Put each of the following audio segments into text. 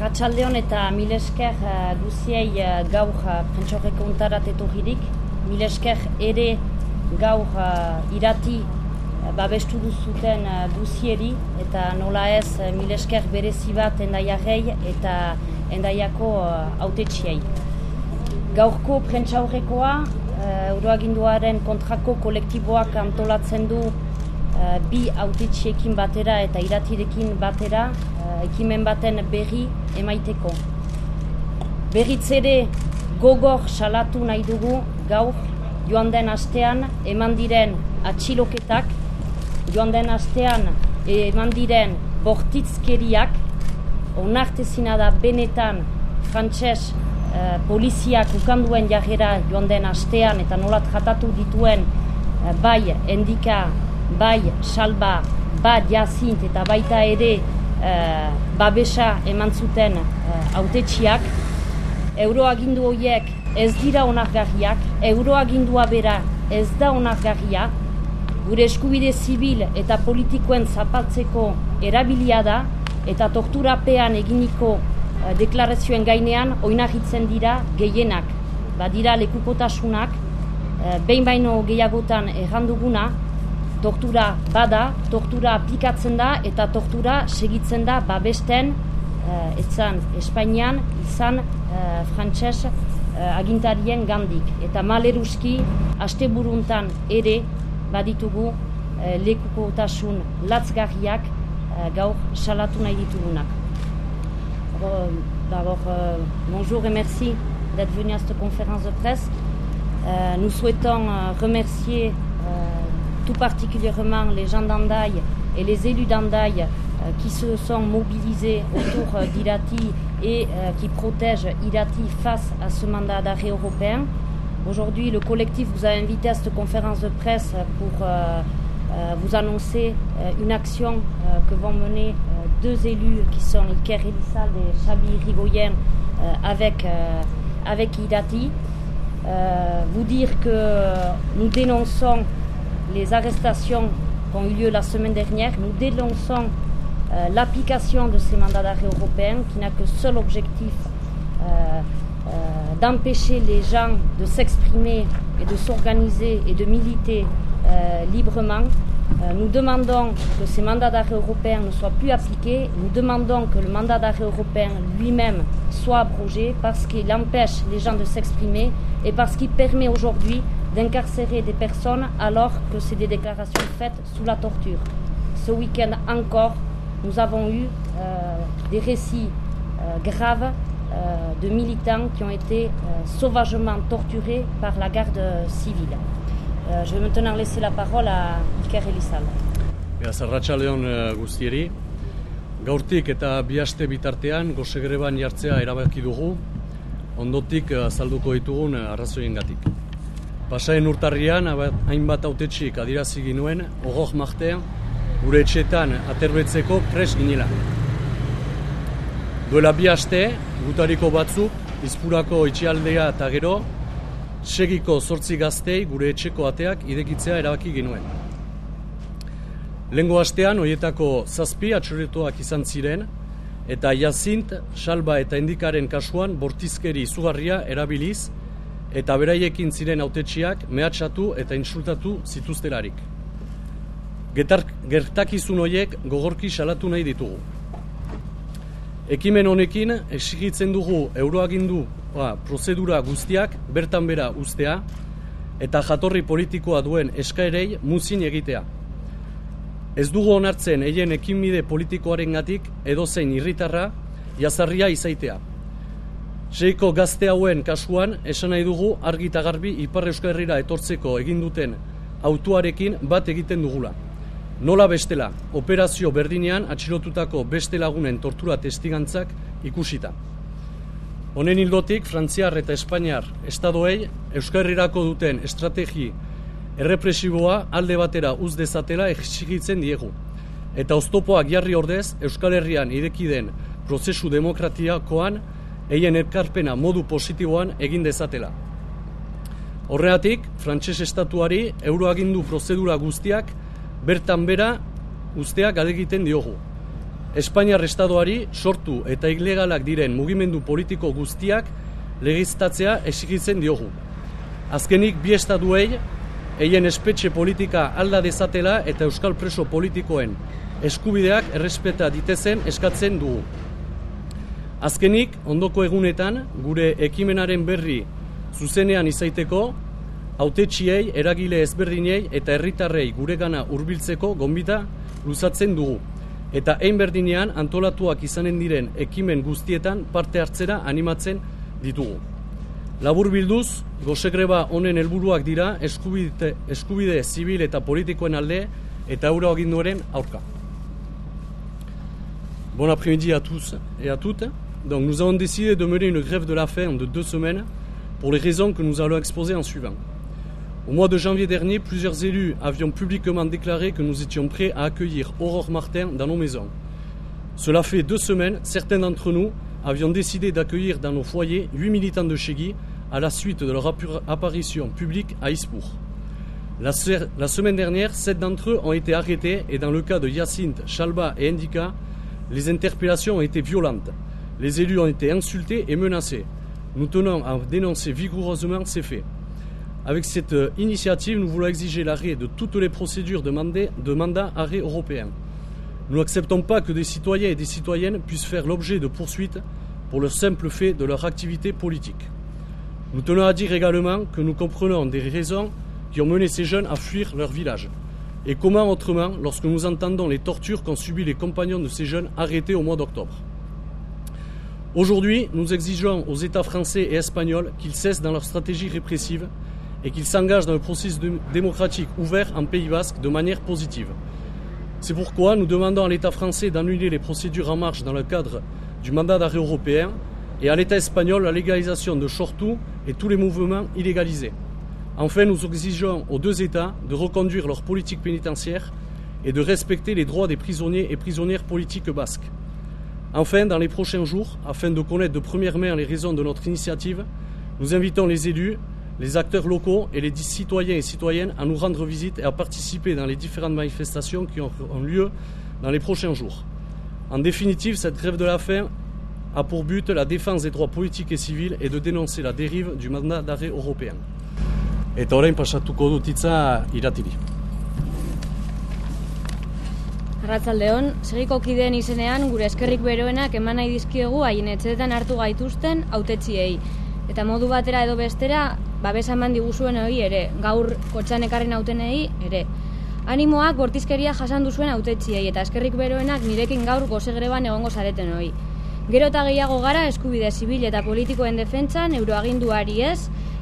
Arratxaldeon eta milesker uh, guziei uh, gaur uh, prentsorreko untarat etorririk. Milesker ere gaur uh, irati uh, babestu duzuten uh, guzieri eta nola ez uh, milesker berezi bat endaiarrei eta endaiako uh. Gaurko prentsaurrekoa uh, euroaginduaren kontrako kolektiboak antolatzen du uh, bi autetxiekin batera eta iratirekin batera ekimen baten berri emaiteko. Berriz ere gogor salatu nahi dugu gaur joan den astean eman diren atxiloketak, joan den astean eman diren bortitzkeriak, onartezina da benetan frantses uh, poliziak ukanduen jarrera joan den astean eta nolat jatatu dituen uh, bai endika, bai salba, bai jazint eta baita ere babesa eman zuten uh, autetxiak, euroagindu horiek ez dira onargarriak, euroagindua bera ez da onargarria, gure eskubide zibil eta politikoen zapaltzeko erabilia da, eta torturapean eginiko uh, deklarazioen gainean oinahitzen dira gehienak. Badira lekukotasunak, behin baino gehiagotan erranduguna, tortura bada, tortura aplikatzen da eta tortura segitzen da babesten uh, etzan Espainian izan uh, frantses uh, agintarien gandik. Eta maleruski, aste buruntan ere baditugu uh, lekukotasun latzgarriak uh, gaur salatu nahi ditugunak. D'abord, euh, bonjour et merci d'être venu à cette conférence de presse. Euh, nous souhaitons euh, remercier particulièrement les gens d'Andaï et les élus d'Andaï euh, qui se sont mobilisés autour euh, d'Irati et euh, qui protègent Irati face à ce mandat d'arrêt européen. Aujourd'hui, le collectif vous a invité à cette conférence de presse pour vous annoncer une action que vont mener deux élus qui sont Iker Elissal et Chabi Rigoyen avec, avec Irati. vous dire que nous dénonçons les arrestations qui ont eu lieu la semaine dernière, nous dénonçons euh, l'application de ces mandats d'arrêt européens qui n'a que seul objectif euh, euh, d'empêcher les gens de s'exprimer et de s'organiser et de militer librement. Nous demandons que ces mandats d'arrêt européens ne soient plus appliqués. Nous demandons que le mandat d'arrêt européen lui-même soit abrogé parce qu'il empêche les gens de s'exprimer et parce qu'il permet aujourd'hui d'incarcérer des personnes alors que c'est des déclarations faites sous la torture. Ce week-end encore, nous avons eu euh, des récits euh, graves euh, de militants qui ont été euh, sauvagement torturés par la garde civile. Euh, je vais maintenant laisser la parole à Iker Elizal. Leon guztieri, gaurtik eta bihaste bitartean gozegreban jartzea erabaki dugu, ondotik azalduko ditugun arrazoien Pasaen urtarrian, hainbat autetxik adirazi ginuen, ogok martea, gure etxetan aterbetzeko pres ginela. Duela bi aste, gutariko batzuk, izpurako itxialdea eta gero, segiko zortzi gaztei gure etxeko ateak idekitzea erabaki ginuen. Lengo astean, hoietako zazpi atxorretuak izan ziren, eta jazint, salba eta indikaren kasuan bortizkeri izugarria erabiliz, eta beraiekin ziren autetxiak mehatxatu eta insultatu zituztelarik. Getar, gertakizun horiek gogorki salatu nahi ditugu. Ekimen honekin exigitzen dugu euroagindu ba, prozedura guztiak bertan bera ustea eta jatorri politikoa duen eskaerei muzin egitea. Ez dugu onartzen eien ekinbide politikoaren gatik edozein irritarra jazarria izaitea. Seiko gazte hauen kasuan esan nahi dugu argi eta garbi Ipar Euskal Herrira etortzeko egin duten autuarekin bat egiten dugula. Nola bestela, operazio berdinean atxilotutako beste lagunen tortura testigantzak ikusita. Honen hildotik, Frantziar eta Espainiar estadoei Euskal Herrirako duten estrategi errepresiboa alde batera uz dezatela exigitzen diegu. Eta oztopoak jarri ordez, Euskal Herrian idekiden prozesu demokratiakoan eien erkarpena modu positiboan egin dezatela. Horreatik, frantses estatuari euroagindu prozedura guztiak bertan bera usteak adegiten diogu. Espainiar Estadoari sortu eta ilegalak diren mugimendu politiko guztiak legiztatzea esigitzen diogu. Azkenik bi estaduei eien espetxe politika alda dezatela eta euskal preso politikoen eskubideak errespeta ditezen eskatzen dugu. Azkenik, ondoko egunetan, gure ekimenaren berri zuzenean izaiteko, autetxiei, eragile ezberdinei eta herritarrei guregana hurbiltzeko gonbita luzatzen dugu. Eta ein berdinean antolatuak izanen diren ekimen guztietan parte hartzera animatzen ditugu. Labur bilduz, gosegreba honen helburuak dira eskubide, eskubide zibil eta politikoen alde eta euro aginduaren aurka. Bon après-midi à tous et à toutes. Donc nous avons décidé de mener une grève de la faim de deux semaines pour les raisons que nous allons exposer en suivant. Au mois de janvier dernier, plusieurs élus avions publiquement déclaré que nous étions prêts à accueillir Aurore Martin dans nos maisons. Cela fait deux semaines, certains d'entre nous avions décidé d'accueillir dans nos foyers huit militants de Chegui à la suite de leur apparition publique à Ispour. La, semaine dernière, sept d'entre eux ont été arrêtés et dans le cas de Yacinthe, Chalba et Indica, les interpellations ont été violentes. Les élus ont été insultés et menacés. Nous tenons à dénoncer vigoureusement ces faits. Avec cette euh, initiative, nous voulons exiger l'arrêt de toutes les procédures de, de mandat arrêt européen. Nous n'acceptons pas que des citoyens et des citoyennes puissent faire l'objet de poursuites pour le simple fait de leur activité politique. Nous tenons à dire également que nous comprenons des raisons qui ont mené ces jeunes à fuir leur village. Et comment autrement lorsque nous entendons les tortures qu'ont subies les compagnons de ces jeunes arrêtés au mois d'octobre? Aujourd'hui, nous exigeons aux États français et espagnols qu'ils cessent dans leur stratégie répressive et qu'ils s'engagent dans le processus démocratique ouvert en Pays basque de manière positive. C'est pourquoi nous demandons à l'État français d'annuler les procédures en marche dans le cadre du mandat d'arrêt européen et à l'État espagnol la légalisation de Shortou et tous les mouvements illégalisés. Enfin, nous exigeons aux deux États de reconduire leur politique pénitentiaire et de respecter les droits des prisonniers et prisonnières politiques basques. Enfin, dans les prochains jours, afin de connaître de première main les raisons de notre initiative, nous invitons les élus, les acteurs locaux et les citoyens et citoyennes à nous rendre visite et à participer dans les différentes manifestations qui auront lieu dans les prochains jours. En définitive, cette grève de la faim a pour but la défense des droits politiques et civils et de dénoncer la dérive du mandat d'arrêt européen. Arratzaldeon, segiko kideen izenean gure eskerrik beroenak eman nahi dizkiegu haien etxetan hartu gaituzten autetziei. Eta modu batera edo bestera, babesa eman diguzuen hori ere, gaur kotxan ekarren autenei ere. Animoak bortizkeria jasan duzuen autetziei eta eskerrik beroenak nirekin gaur gozegreban egongo zareten hori. Gero eta gehiago gara eskubide zibil eta politikoen defentsan euroaginduari ez,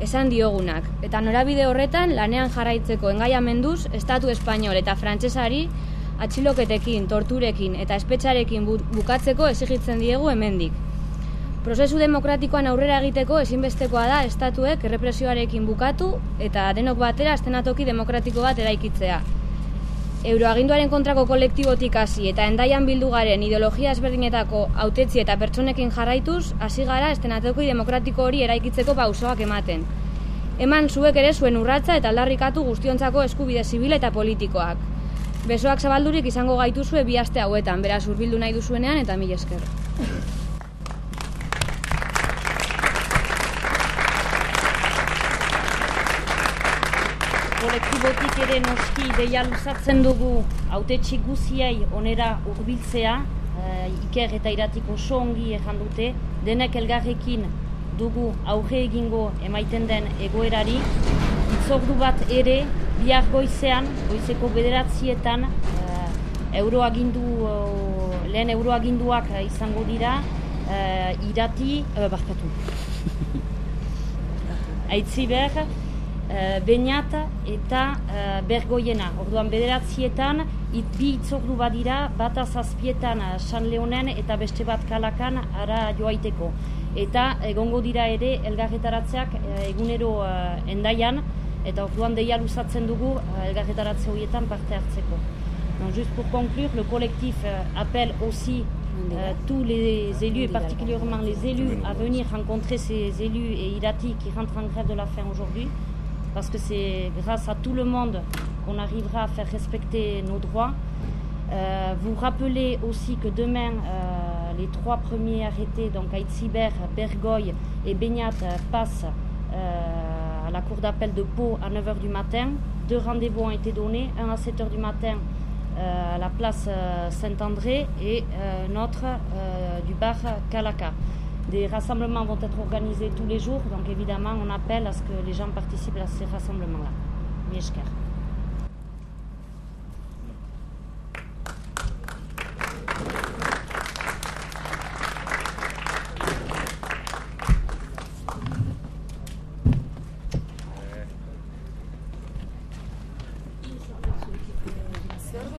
esan diogunak. Eta norabide horretan lanean jarraitzeko engaiamenduz, Estatu Espainol eta Frantsesari atxiloketekin, torturekin eta espetxarekin bukatzeko exigitzen diegu hemendik. Prozesu demokratikoan aurrera egiteko ezinbestekoa da estatuek errepresioarekin bukatu eta denok batera estenatoki demokratiko bat eraikitzea. Euroaginduaren kontrako kolektibotik hasi eta endaian bildu garen ideologia ezberdinetako autetzi eta pertsonekin jarraituz, hasi gara estenatoki demokratiko hori eraikitzeko pausoak ematen. Eman zuek ere zuen urratza eta aldarrikatu guztiontzako eskubide zibila eta politikoak. Besoak zabaldurik izango gaituzue bi aste hauetan, beraz hurbildu nahi duzuenean eta mil esker. Kolektibotik ere noski deia luzatzen dugu autetxi guziai onera urbiltzea, uh, iker eta iratiko oso ongi ejan dute, denek elgarrekin dugu aurre egingo emaiten den egoerari, itzordu bat ere bihar goizean, goizeko bederatzietan, uh, euroagindu, uh, lehen euroaginduak uh, izango dira, uh, irati, uh, barkatu. Aitzi behar, uh, beniat eta uh, bergoiena. Orduan bederatzietan, it, bi itzordu bat dira, bat azazpietan uh, San Leonen eta beste bat kalakan ara joaiteko. Eta egongo dira ere elgarretaratzeak uh, egunero uh, endaian, eta orduan deia luzatzen dugu uh, elgarretaratze horietan parte hartzeko. Donc, juste pour conclure, le collectif euh, appelle aussi euh, tous les élus, et particulièrement les élus, à venir rencontrer ces élus et Irati qui rentrent en grève de la faim aujourd'hui, parce que c'est grâce à tout le monde qu'on arrivera à faire respecter nos droits. Euh, vous rappelez aussi que demain, euh, les trois premiers arrêtés, donc Aitziber, Bergoy et Beignat, passent euh, la cour d'appel de Pau à 9h du matin. Deux rendez-vous ont été donnés, un à 7h du matin à la place Saint-André et notre du bar Kalaka. Des rassemblements vont être organisés tous les jours, donc évidemment on appelle à ce que les gens participent à ces rassemblements-là.